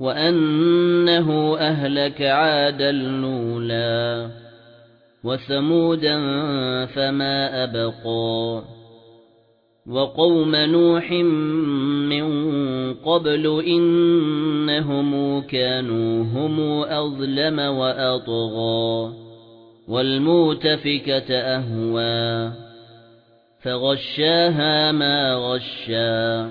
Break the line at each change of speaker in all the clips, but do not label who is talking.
وأنه أهلك عاد النولا وثمودا فما أبقى وقوم نوح من قبل إنهم كانوا هم أظلم وأطغى والموتفكة أهوى فغشاها ما غشا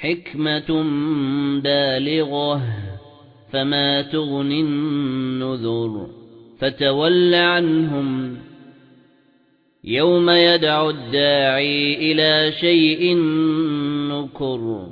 حِكْمَةٌ بالغة فما تغني النذر فتول عنهم. يوم يدعو الداعي إلى شيء نكر